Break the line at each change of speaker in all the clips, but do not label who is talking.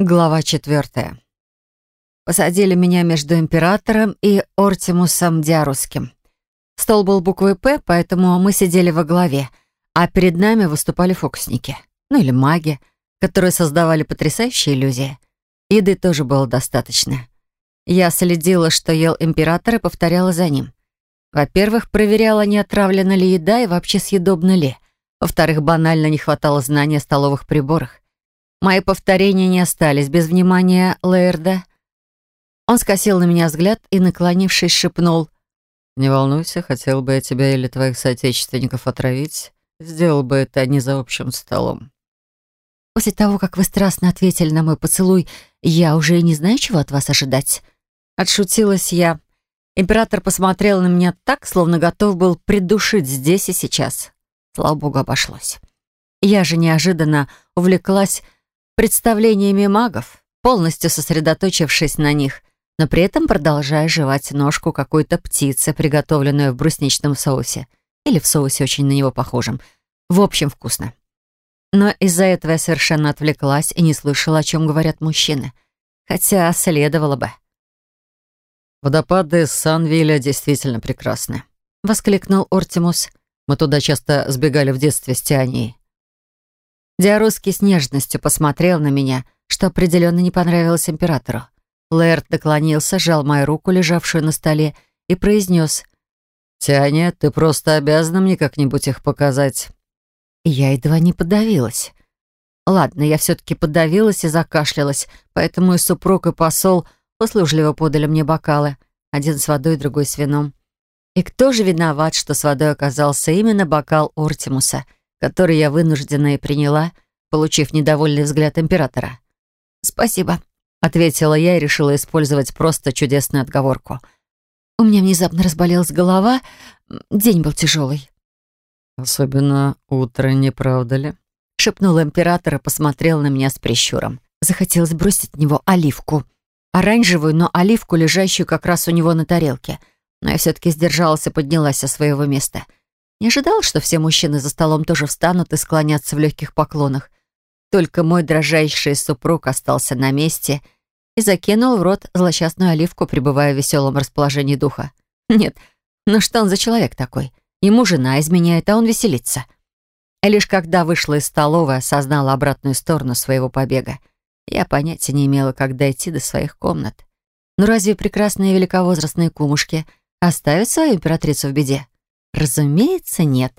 Глава четвертая. Посадили меня между императором и Ортимусом Диарусским. Стол был буквой «П», поэтому мы сидели во главе, а перед нами выступали фокусники, ну или маги, которые создавали потрясающие иллюзии. Еды тоже было достаточно. Я следила, что ел император, и повторяла за ним. Во-первых, проверяла, не отравлена ли еда и вообще съедобна ли. Во-вторых, банально не хватало знания о столовых приборах. Мои повторения не остались без внимания Лейерда. Он скосил на меня взгляд и, наклонившись, шепнул.
«Не волнуйся, хотел бы я тебя или твоих соотечественников отравить. Сделал бы это не за общим столом».
«После того, как вы страстно ответили на мой поцелуй, я уже и не знаю, чего от вас ожидать». Отшутилась я. Император посмотрел на меня так, словно готов был придушить здесь и сейчас. Слава богу, обошлось. Я же неожиданно увлеклась представлениями магов, полностью сосредоточившись на них, но при этом продолжая жевать ножку какой-то птицы, приготовленную в брусничном соусе. Или в соусе очень на него похожем. В общем, вкусно. Но из-за этого я совершенно отвлеклась и не слышала, о чем говорят мужчины. Хотя следовало бы.
«Водопады Санвиля действительно прекрасны», — воскликнул Ортимус. «Мы туда часто сбегали в детстве с Тианией.
Диарусский с нежностью посмотрел на меня, что определенно не понравилось императору. Лэрд наклонился, сжал мою руку, лежавшую на столе, и произнес
«Тяня, ты просто обязана мне как-нибудь их показать».
Я едва не подавилась. Ладно, я все-таки подавилась и закашлялась, поэтому и супруг, и посол услужливо подали мне бокалы, один с водой, другой с вином. И кто же виноват, что с водой оказался именно бокал Ортимуса — который я вынуждена и приняла, получив недовольный взгляд императора. «Спасибо», — ответила я и решила использовать просто чудесную отговорку. У меня внезапно разболелась голова, день был тяжелый.
«Особенно утро, не правда ли?»
— шепнул император и посмотрел на меня с прищуром. Захотелось бросить в него оливку. Оранжевую, но оливку, лежащую как раз у него на тарелке. Но я все-таки сдержалась и поднялась со своего места — не ожидал, что все мужчины за столом тоже встанут и склонятся в легких поклонах. Только мой дрожайший супруг остался на месте и закинул в рот злосчастную оливку, пребывая в веселом расположении духа. Нет, ну что он за человек такой? Ему жена изменяет, а он веселится. И лишь когда вышла из столовой, осознала обратную сторону своего побега. Я понятия не имела, как дойти до своих комнат. Но ну разве прекрасные великовозрастные кумушки оставят свою императрицу в беде? Разумеется, нет.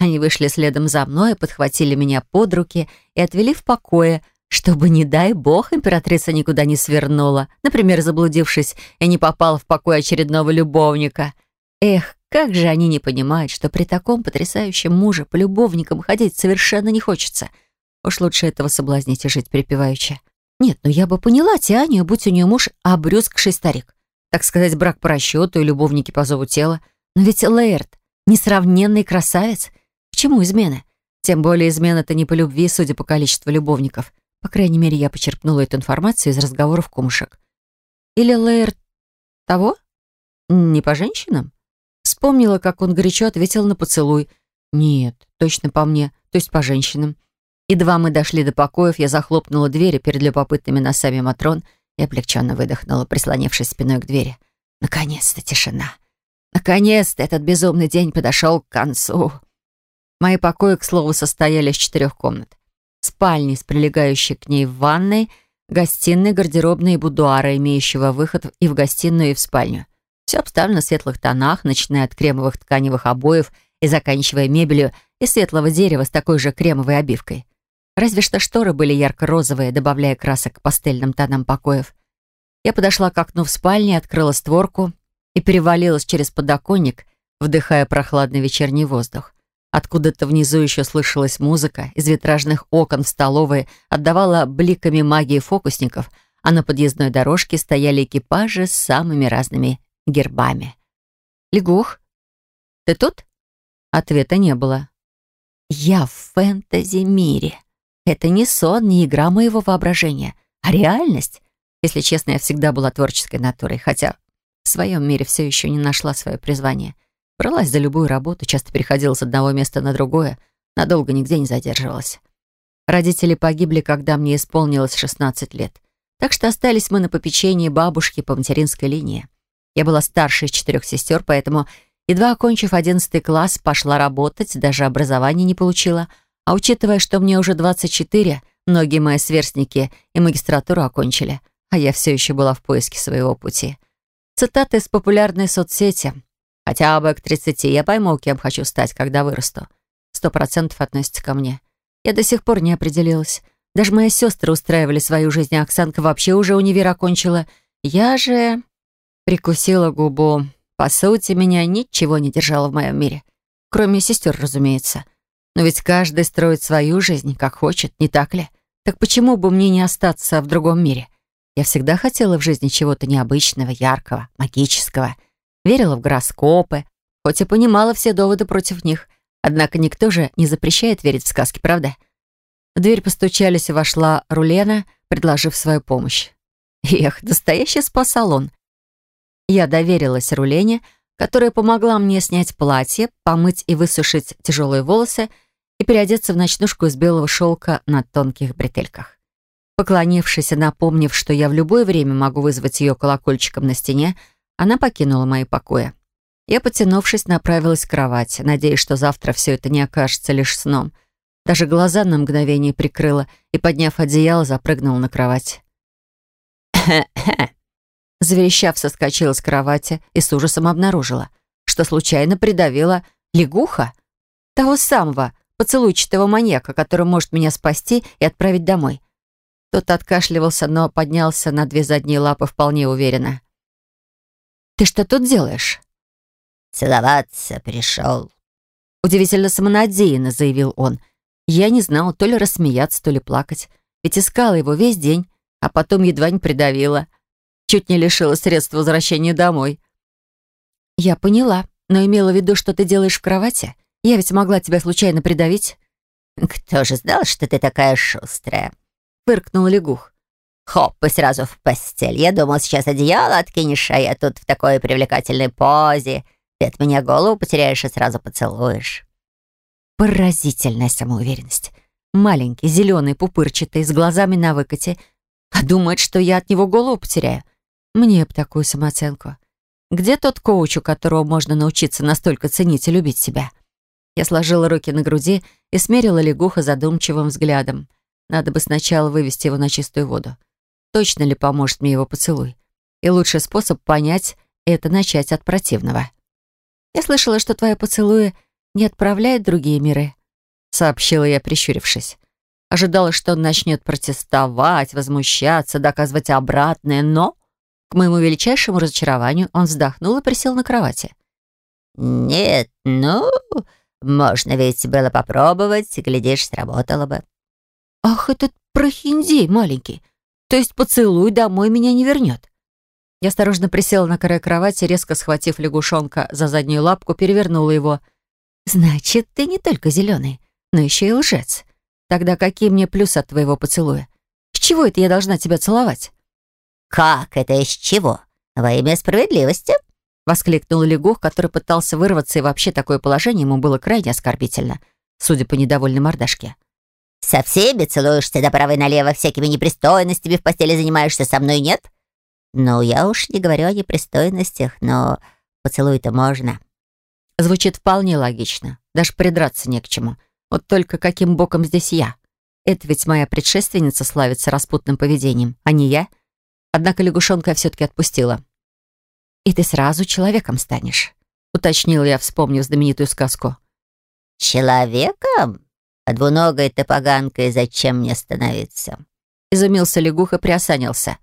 Они вышли следом за мной, подхватили меня под руки и отвели в покое, чтобы, не дай бог, императрица никуда не свернула, например, заблудившись и не попала в покой очередного любовника. Эх, как же они не понимают, что при таком потрясающем муже по любовникам ходить совершенно не хочется. Уж лучше этого соблазнить и жить припеваючи. Нет, ну я бы поняла Тианию, будь у нее муж обрюзгший старик. Так сказать, брак по расчету и любовники по зову тела. Но ведь Лейерт Несравненный красавец? К чему измены? Тем более измена-то не по любви, судя по количеству любовников. По крайней мере, я почерпнула эту информацию из разговоров кумушек. Или Лейер того? Не по женщинам? Вспомнила, как он горячо ответил на поцелуй. Нет, точно по мне, то есть по женщинам. Едва мы дошли до покоев, я захлопнула двери перед любопытными носами Матрон и облегченно выдохнула, прислонившись спиной к двери. Наконец-то тишина. Наконец-то этот безумный день подошел к концу. Мои покои, к слову, состояли из четырех комнат. Спальни с прилегающей к ней ванной, гостиной, гардеробной и будуара, имеющего выход и в гостиную, и в спальню. Все обставлено в светлых тонах, начиная от кремовых тканевых обоев и заканчивая мебелью из светлого дерева с такой же кремовой обивкой. Разве что шторы были ярко-розовые, добавляя красок к пастельным тонам покоев. Я подошла к окну в спальне, открыла створку и перевалилась через подоконник, вдыхая прохладный вечерний воздух. Откуда-то внизу еще слышалась музыка, из витражных окон в столовой отдавала бликами магии фокусников, а на подъездной дорожке стояли экипажи с самыми разными гербами. «Лягух, ты тут?» Ответа не было. «Я в фэнтези-мире. Это не сон, не игра моего воображения, а реальность. Если честно, я всегда была творческой натурой, хотя в своем мире все еще не нашла свое призвание. Бралась за любую работу, часто переходила с одного места на другое, надолго нигде не задерживалась. Родители погибли, когда мне исполнилось 16 лет. Так что остались мы на попечении бабушки по материнской линии. Я была старшей из четырех сестер, поэтому, едва окончив 11 класс, пошла работать, даже образование не получила. А учитывая, что мне уже 24, многие мои сверстники и магистратуру окончили, а я все еще была в поиске своего пути. Цитаты из популярной соцсети. «Хотя бы к 30 я пойму, кем хочу стать, когда вырасту». Сто процентов относится ко мне. Я до сих пор не определилась. Даже мои сестры устраивали свою жизнь, а Оксанка вообще уже универ окончила. Я же... Прикусила губу. По сути, меня ничего не держало в моем мире. Кроме сестер, разумеется. Но ведь каждый строит свою жизнь, как хочет, не так ли? Так почему бы мне не остаться в другом мире? Я всегда хотела в жизни чего-то необычного, яркого, магического. Верила в гороскопы, хоть и понимала все доводы против них. Однако никто же не запрещает верить в сказки, правда? В дверь постучались, и вошла Рулена, предложив свою помощь. Эх, настоящий спа-салон. Я доверилась Рулене, которая помогла мне снять платье, помыть и высушить тяжелые волосы и переодеться в ночнушку из белого шелка на тонких бретельках. Поклонившись и напомнив, что я в любое время могу вызвать ее колокольчиком на стене, она покинула мои покои. Я, потянувшись, направилась к кровати, надеясь, что завтра все это не окажется лишь сном. Даже глаза на мгновение прикрыла и, подняв одеяло, запрыгнула на кровать. Заверещав, соскочила с кровати и с ужасом обнаружила, что случайно придавила лягуха, того самого поцелуйчатого маньяка, который может меня спасти и отправить домой. Тот откашливался, но поднялся на две задние лапы вполне уверенно. «Ты что тут делаешь?»
«Целоваться пришел», —
удивительно самонадеянно заявил он. Я не знала, то ли рассмеяться, то ли плакать. Ведь искала его весь день, а потом едва не придавила. Чуть не лишила средств возвращения домой. «Я поняла, но имела в виду, что ты делаешь в кровати. Я ведь могла тебя случайно придавить».
«Кто же знал, что ты такая шустрая?»
— фыркнул лягух.
«Хоп, и сразу в постель. Я думал, сейчас одеяло откинешь, а я тут в такой привлекательной позе. Ты от меня голову потеряешь и сразу поцелуешь».
Поразительная самоуверенность. Маленький, зеленый, пупырчатый, с глазами на выкате. А думает, что я от него голову потеряю. Мне б такую самооценку. Где тот коуч, у которого можно научиться настолько ценить и любить себя? Я сложила руки на груди и смерила лягуха задумчивым взглядом. Надо бы сначала вывести его на чистую воду. Точно ли поможет мне его поцелуй? И лучший способ понять — это начать от противного. Я слышала, что твои поцелуи не отправляют другие миры, сообщила я, прищурившись. Ожидала, что он начнет протестовать, возмущаться, доказывать обратное, но, к моему величайшему разочарованию, он вздохнул и присел на кровати.
«Нет, ну, можно ведь было попробовать, глядишь, сработало бы».
«Ах, этот прохиндей маленький! То есть поцелуй домой меня не вернет?» Я осторожно присела на край кровати, резко схватив лягушонка за заднюю лапку, перевернула его. «Значит, ты не только зеленый, но еще и лжец. Тогда какие мне плюсы от твоего поцелуя? С чего это я должна тебя целовать?»
«Как это из чего? Во имя справедливости?»
Воскликнул лягух, который пытался вырваться, и вообще такое положение ему было крайне оскорбительно, судя по недовольной мордашке.
«Со всеми целуешься направо и налево, всякими непристойностями в постели занимаешься, со мной нет?» «Ну, я уж не говорю о непристойностях, но поцелуй-то можно».
Звучит вполне логично. Даже придраться не к чему. Вот только каким боком здесь я? Это ведь моя предшественница славится распутным поведением, а не я. Однако лягушонка я все-таки отпустила. «И ты сразу человеком станешь», — уточнила я, вспомнив знаменитую сказку.
«Человеком? А двуногой ты поганкой зачем мне становиться?»
Изумился лягух и приосанился.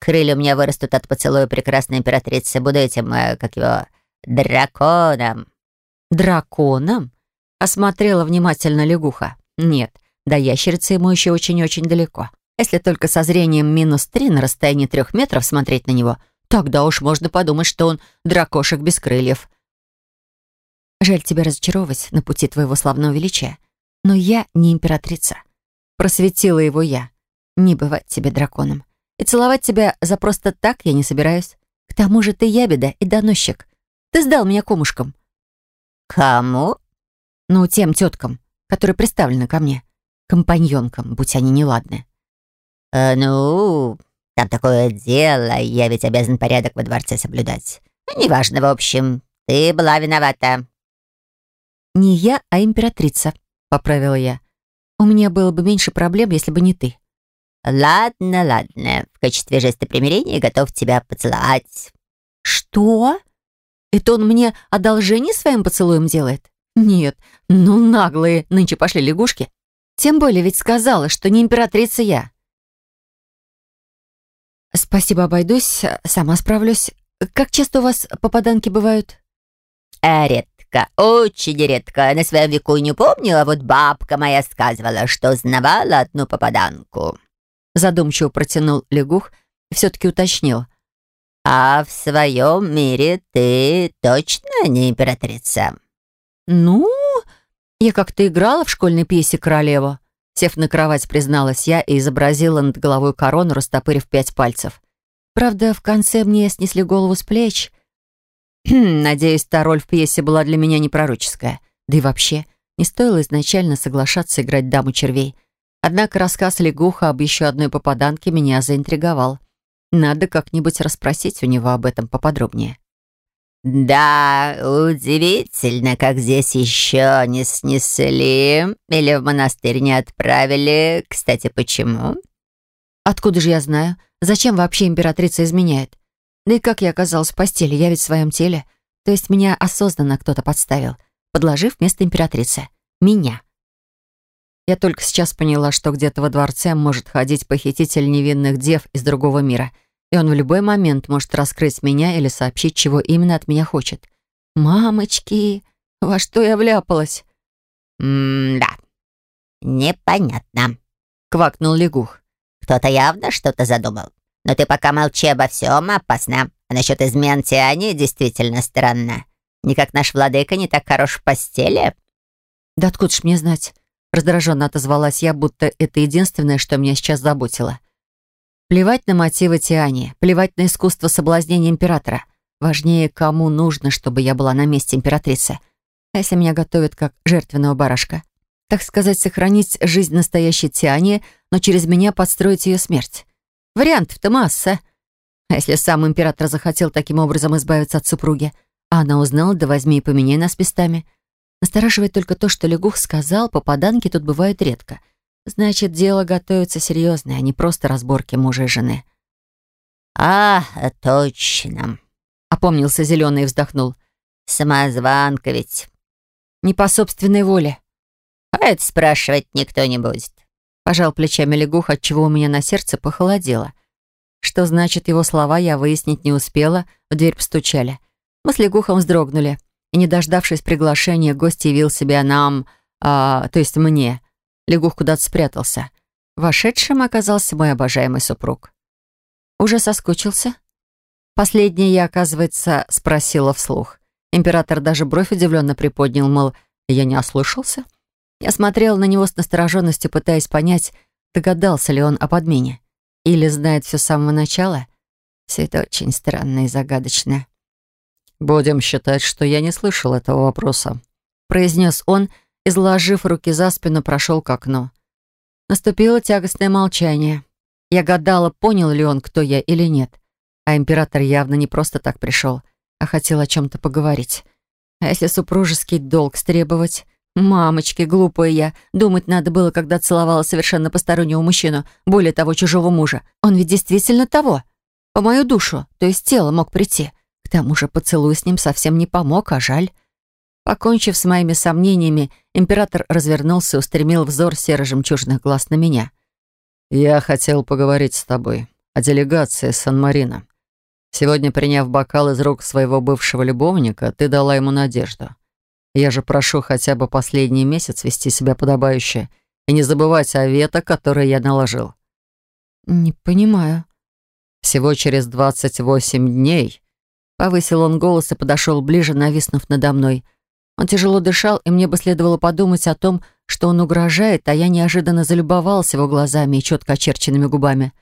«Крылья у меня вырастут от поцелуя прекрасной императрицы. Буду этим, э, как его, драконом».
«Драконом?» — осмотрела внимательно лягуха. «Нет, до ящерицы ему еще очень-очень далеко. Если только со зрением минус три на расстоянии трех метров смотреть на него, тогда уж можно подумать, что он дракошек без крыльев». «Жаль тебя разочаровывать на пути твоего славного величия, но я не императрица». Просветила его я. «Не бывать тебе драконом. И целовать тебя за просто так я не собираюсь. К тому же ты ябеда и доносчик. Ты сдал меня комушкам».
«Кому?»
«Ну, тем теткам, которые приставлены ко мне. компаньонкам, будь они неладны.
«Э, «Ну, там такое дело, я ведь обязан порядок во дворце соблюдать. Неважно, в общем, ты была виновата».
«Не я, а императрица», — поправила я. «У меня было бы меньше проблем, если бы не ты».
«Ладно, ладно. В качестве жеста примирения готов тебя поцеловать».
«Что? Это он мне одолжение своим поцелуем делает?» «Нет, ну наглые нынче пошли лягушки. Тем более ведь сказала, что не императрица я». «Спасибо, обойдусь, сама справлюсь. Как часто у вас попаданки бывают?»
«Э, «Редко, очень редко. На своем веку не помню, а вот бабка моя сказывала, что знавала одну попаданку».
Задумчиво протянул лягух и все-таки уточнил.
«А в своем мире ты точно не императрица?»
«Ну, я как-то играла в школьной пьесе «Королева». Сев на кровать, призналась я и изобразила над головой корону, растопырив пять пальцев. Правда, в конце мне снесли голову с плеч. Надеюсь, та роль в пьесе была для меня не пророческая. Да и вообще, не стоило изначально соглашаться играть даму червей. Однако рассказ лягуха об еще одной попаданке меня заинтриговал. Надо как-нибудь расспросить у него об этом поподробнее.
«Да, удивительно, как здесь еще не снесли или в монастырь не отправили. Кстати, почему?»
«Откуда же я знаю? Зачем вообще императрица изменяет? Да и как я оказалась в постели? Я ведь в своем теле. То есть меня осознанно кто-то подставил, подложив вместо императрицы. Меня». Я только сейчас поняла, что где-то во дворце может ходить похититель невинных дев из другого мира — и он в любой момент может раскрыть меня или сообщить, чего именно от меня хочет. «Мамочки, во что я вляпалась?»
«М-да, непонятно», —
квакнул лягух.
«Кто-то явно что-то задумал. Но ты пока молчи обо всем, опасно. А насчет измен Тиани действительно странно. Никак наш владыка не так хорош в постели».
«Да откуда ж мне знать?» Раздраженно отозвалась я, будто это единственное, что меня сейчас заботило. Плевать на мотивы Тиани, плевать на искусство соблазнения императора. Важнее, кому нужно, чтобы я была на месте императрицы. А если меня готовят как жертвенного барашка? Так сказать, сохранить жизнь настоящей Тиани, но через меня подстроить ее смерть. Вариантов-то масса. А если сам император захотел таким образом избавиться от супруги, а она узнала, да возьми и поменяй нас местами. Настораживает только то, что Лягух сказал, попаданки тут бывают редко — Значит, дело готовится серьезное, а не просто разборки мужа и жены.
«А, точно», —
опомнился Зеленый и вздохнул.
«Самозванка ведь».
«Не по собственной воле».
«А это спрашивать никто не будет».
Пожал плечами лягух, отчего у меня на сердце похолодело. Что значит его слова, я выяснить не успела, в дверь постучали. Мы с лягухом вздрогнули, и, не дождавшись приглашения, гость явил себя нам, а, то есть мне, Лягух куда-то спрятался. Вошедшим оказался мой обожаемый супруг. Уже соскучился? Последнее я, оказывается, спросила вслух. Император даже бровь удивленно приподнял, мол, я не ослышался. Я смотрела на него с настороженностью, пытаясь понять, догадался ли он о подмене. Или знает все с самого начала. Все это очень странно и загадочно.
«Будем считать, что я не слышал этого вопроса»,
произнес он, — изложив руки за спину, прошел к окну. Наступило тягостное молчание. Я гадала, понял ли он, кто я или нет. А император явно не просто так пришел, а хотел о чем-то поговорить. А если супружеский долг стребовать? Мамочки, глупая я. Думать надо было, когда целовала совершенно постороннего мужчину, более того, чужого мужа. Он ведь действительно того. По мою душу, то есть тело мог прийти. К тому же поцелуй с ним совсем не помог, а жаль. Покончив с моими сомнениями, император развернулся и устремил взор серо-жемчужных глаз на меня.
«Я хотел поговорить с тобой о делегации Сан-Марино. Сегодня, приняв бокал из рук своего бывшего любовника, ты дала ему надежду. Я же прошу хотя бы последний месяц вести себя подобающе и не забывать о вето, которое я наложил».
«Не понимаю».
«Всего через 28 дней...»
Повысил он голос и подошел ближе, нависнув надо мной — он тяжело дышал, и мне бы следовало подумать о том, что он угрожает, а я неожиданно залюбовался его глазами и четко очерченными губами.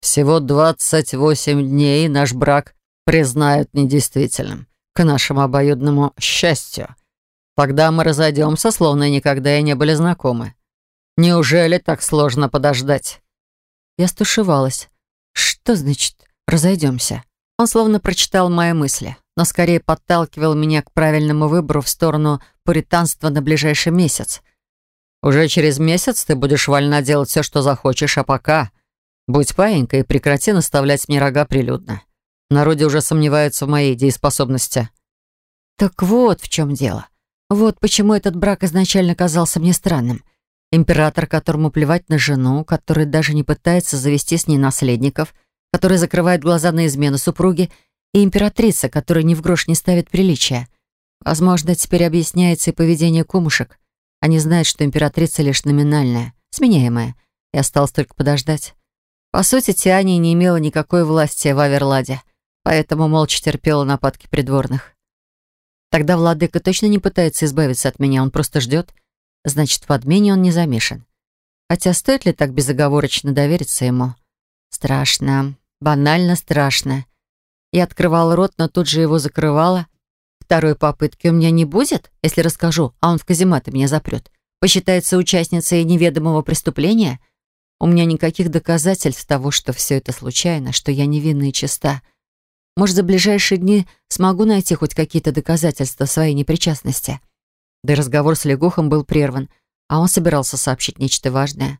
«Всего двадцать восемь дней наш брак признают недействительным, к нашему обоюдному счастью. Тогда мы разойдемся, словно никогда и не были знакомы. Неужели так сложно подождать?»
Я стушевалась. «Что значит «разойдемся»?» Он словно прочитал мои мысли, но скорее подталкивал меня к правильному выбору в сторону пуританства на ближайший месяц.
«Уже через месяц ты будешь вольна делать все, что захочешь, а пока будь паинькой и прекрати наставлять мне рога прилюдно. Народе уже сомневаются в моей дееспособности».
«Так вот в чем дело. Вот почему этот брак изначально казался мне странным. Император, которому плевать на жену, который даже не пытается завести с ней наследников, который закрывает глаза на измену супруги, и императрица, которая ни в грош не ставит приличия. Возможно, теперь объясняется и поведение кумушек. Они знают, что императрица лишь номинальная, сменяемая, и осталось только подождать. По сути, Тиане не имела никакой власти в Аверладе, поэтому молча терпела нападки придворных. Тогда владыка точно не пытается избавиться от меня, он просто ждет, Значит, в адмене он не замешан. Хотя стоит ли так безоговорочно довериться ему? Страшно. Банально страшно. Я открывала рот, но тут же его закрывала. Второй попытки у меня не будет, если расскажу, а он в казематы меня запрет. Посчитается участницей неведомого преступления? У меня никаких доказательств того, что все это случайно, что я невинна и чиста. Может, за ближайшие дни смогу найти хоть какие-то доказательства своей непричастности. Да и разговор с Легухом был прерван, а он собирался сообщить нечто важное.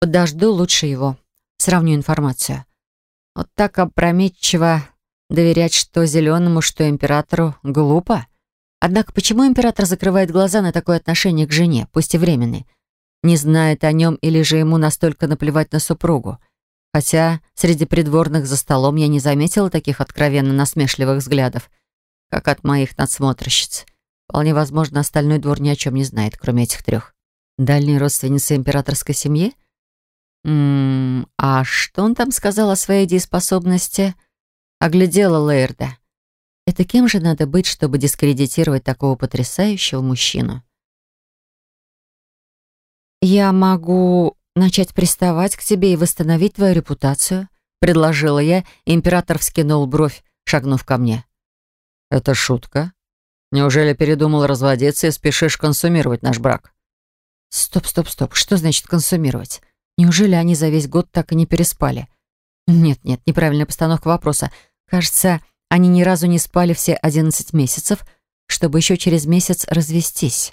Подожду лучше его. Сравню информацию. Вот так опрометчиво доверять что Зеленому, что Императору, глупо. Однако почему Император закрывает глаза на такое отношение к жене, пусть и временной? Не знает о нем или же ему настолько наплевать на супругу? Хотя среди придворных за столом я не заметила таких откровенно насмешливых взглядов, как от моих надсмотрщиц. Вполне возможно, остальной двор ни о чем не знает, кроме этих трех. Дальние родственницы императорской семьи? Ммм, а что он там сказал о своей дееспособности? Оглядела Лейерда. Это кем же надо быть, чтобы дискредитировать такого потрясающего мужчину? «Я могу начать приставать к тебе и восстановить твою репутацию», предложила я, и император вскинул бровь, шагнув ко мне.
«Это шутка?» Неужели передумал разводиться и спешишь консумировать наш брак?»
«Стоп, стоп, стоп. Что значит консумировать? Неужели они за весь год так и не переспали?» «Нет, нет, неправильная постановка вопроса. Кажется, они ни разу не спали все одиннадцать месяцев, чтобы еще через месяц развестись».